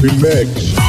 Remix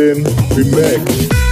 Raden Remix.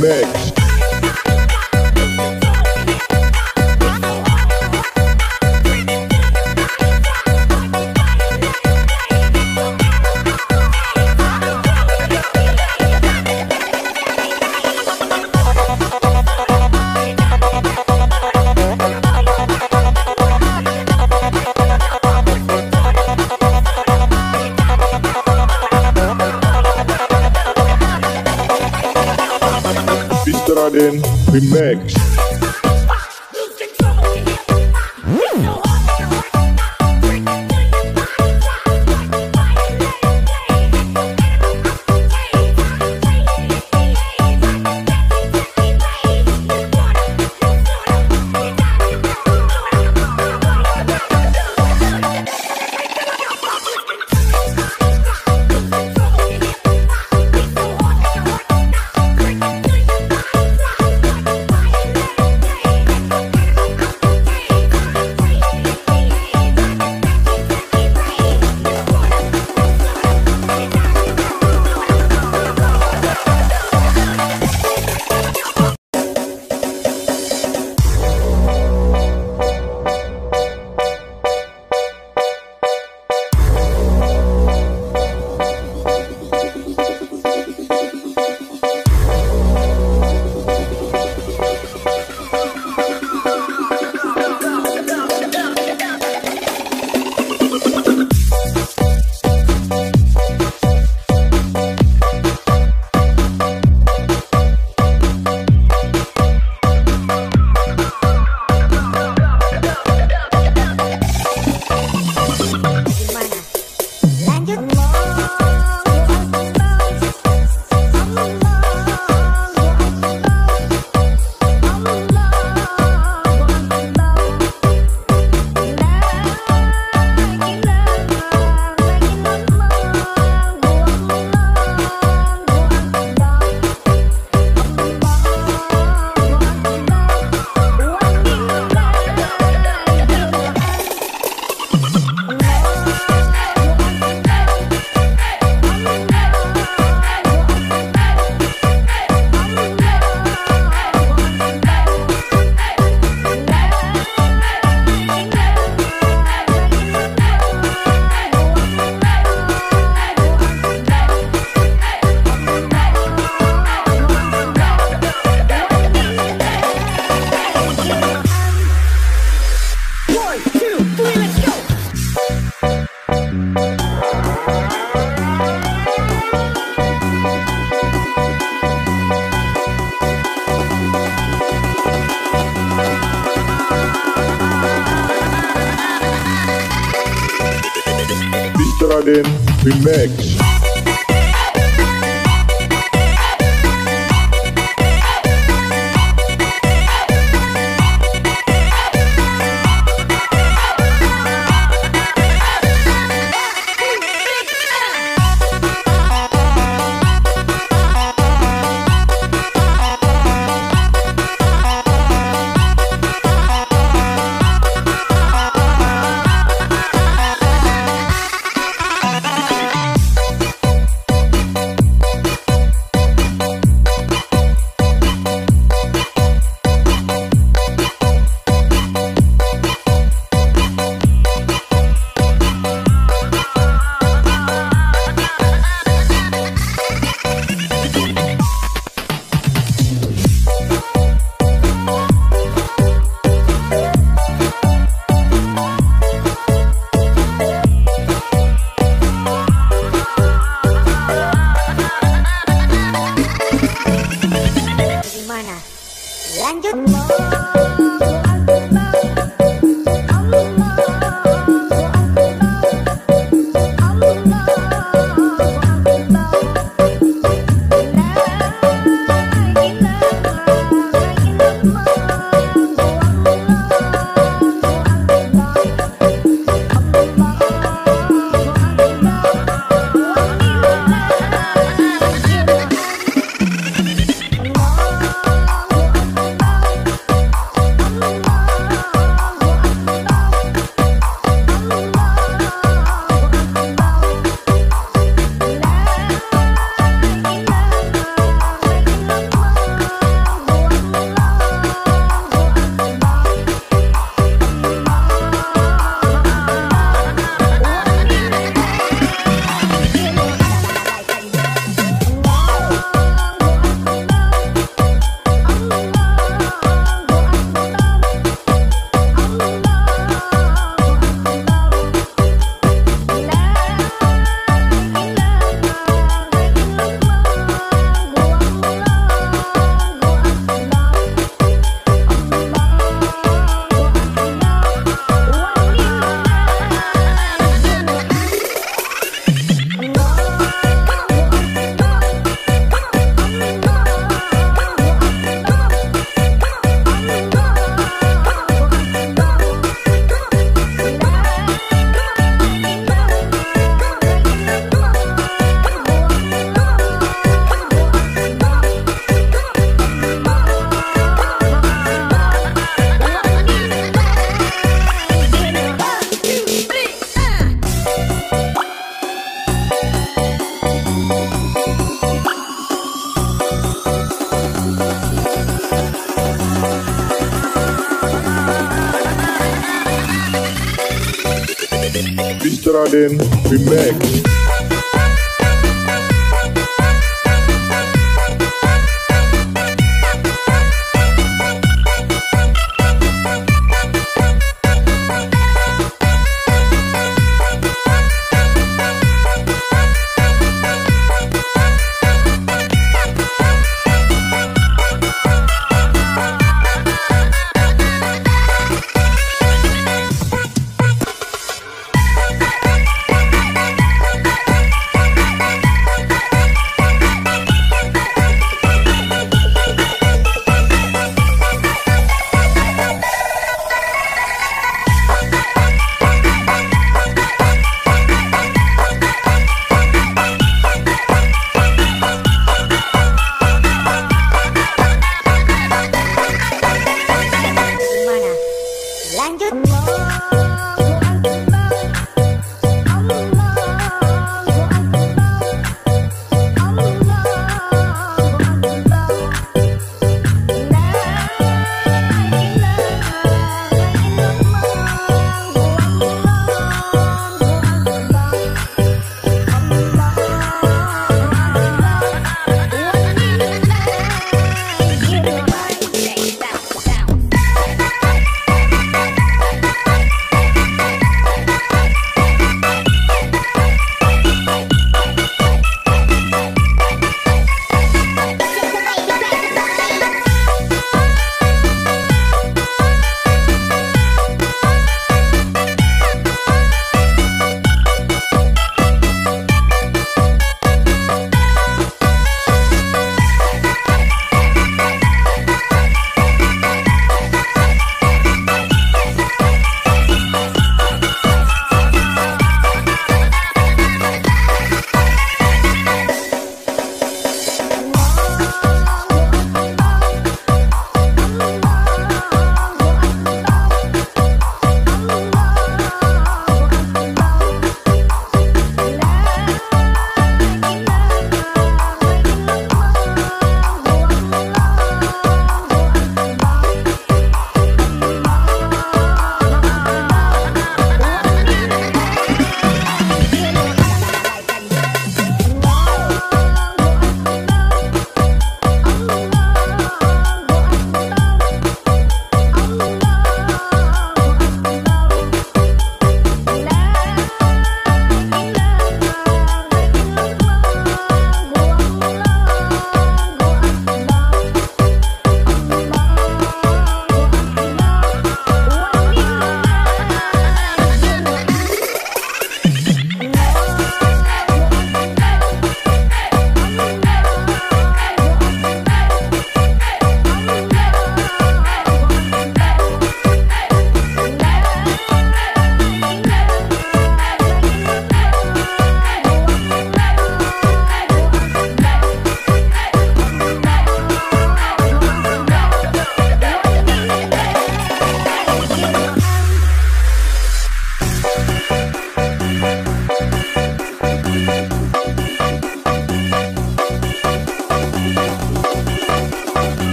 Mix. Remix. Raden Remix.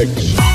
Remix.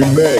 Remix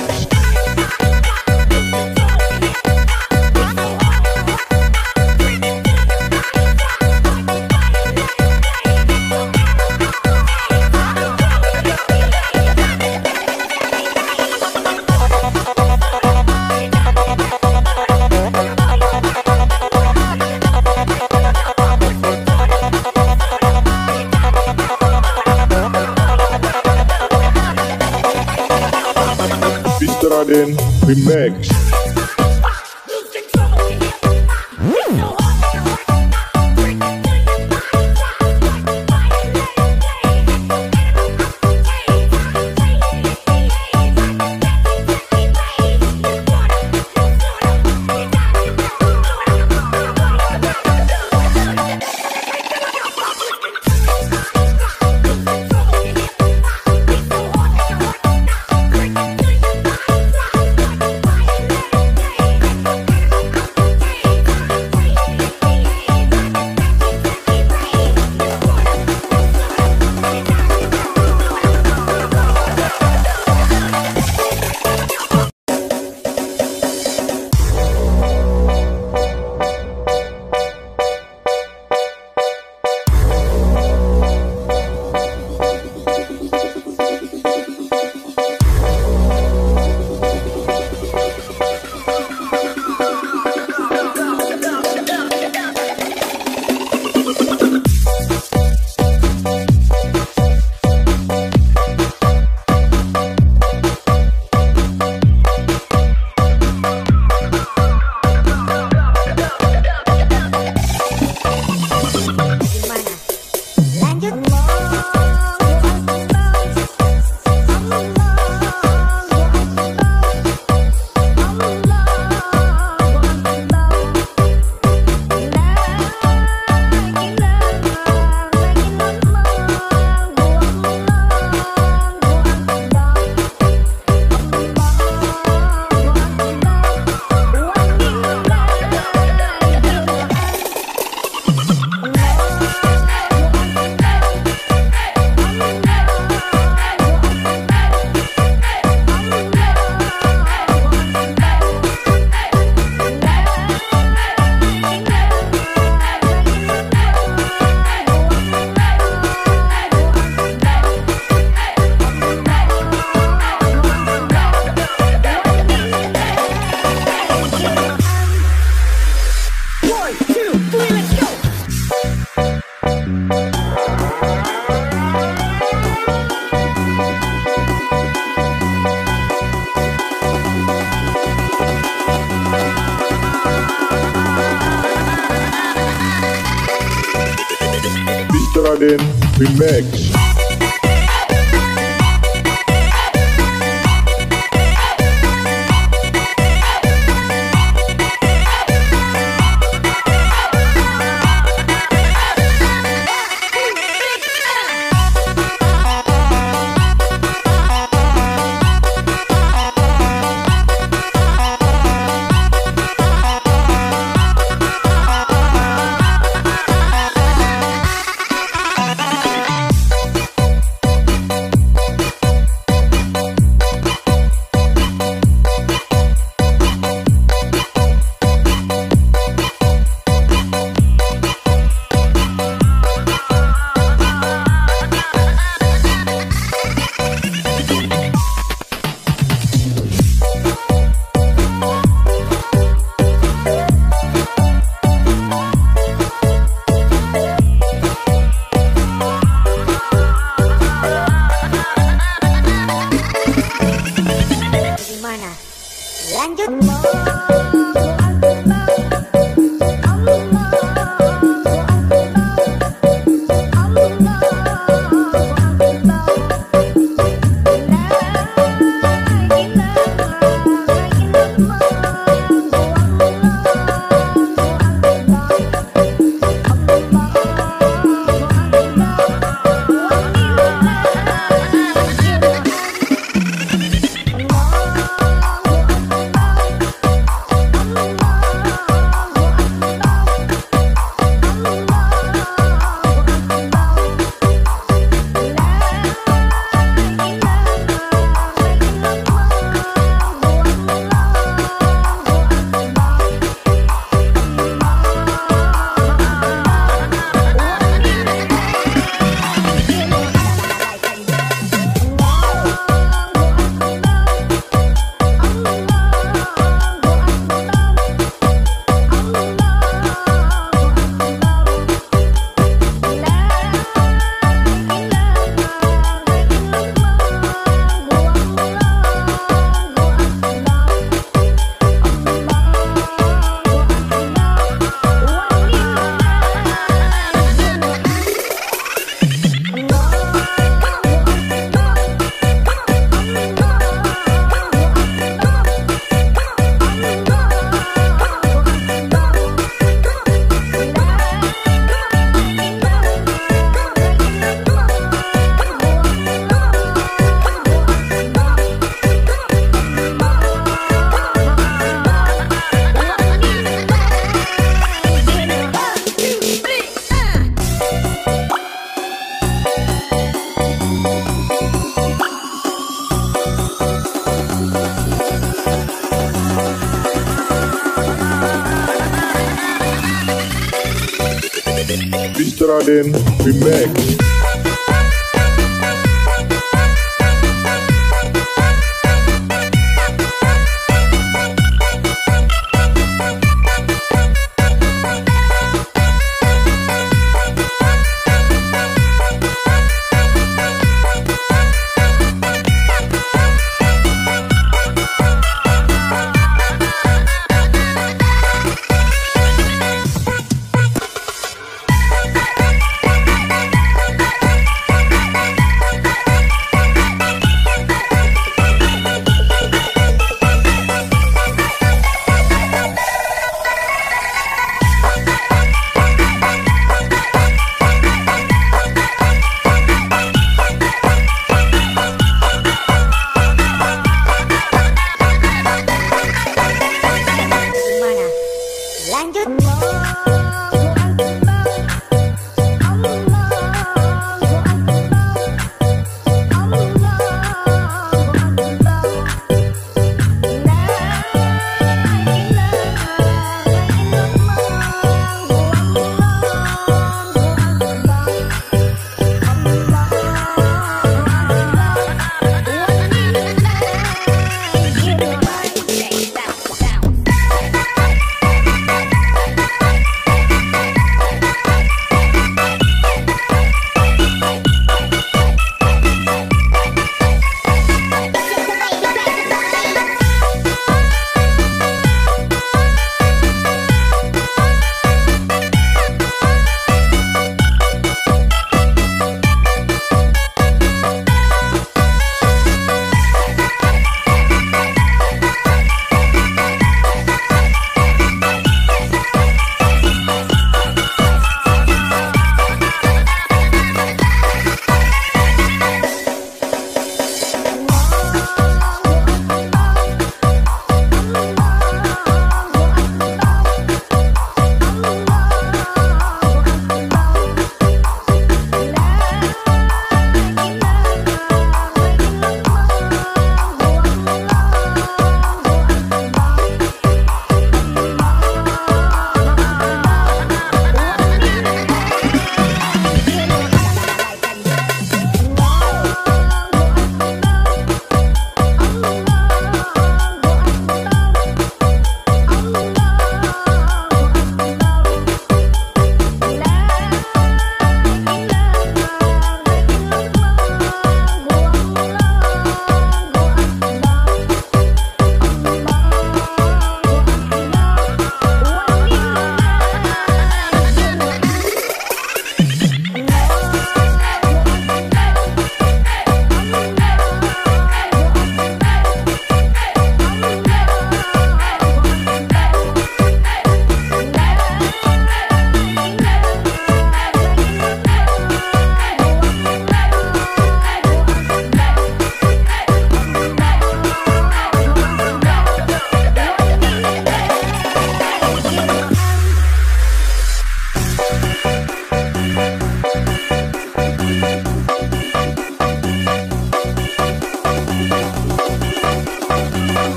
Remix. Raden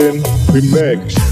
Mr. Raden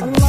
겠지?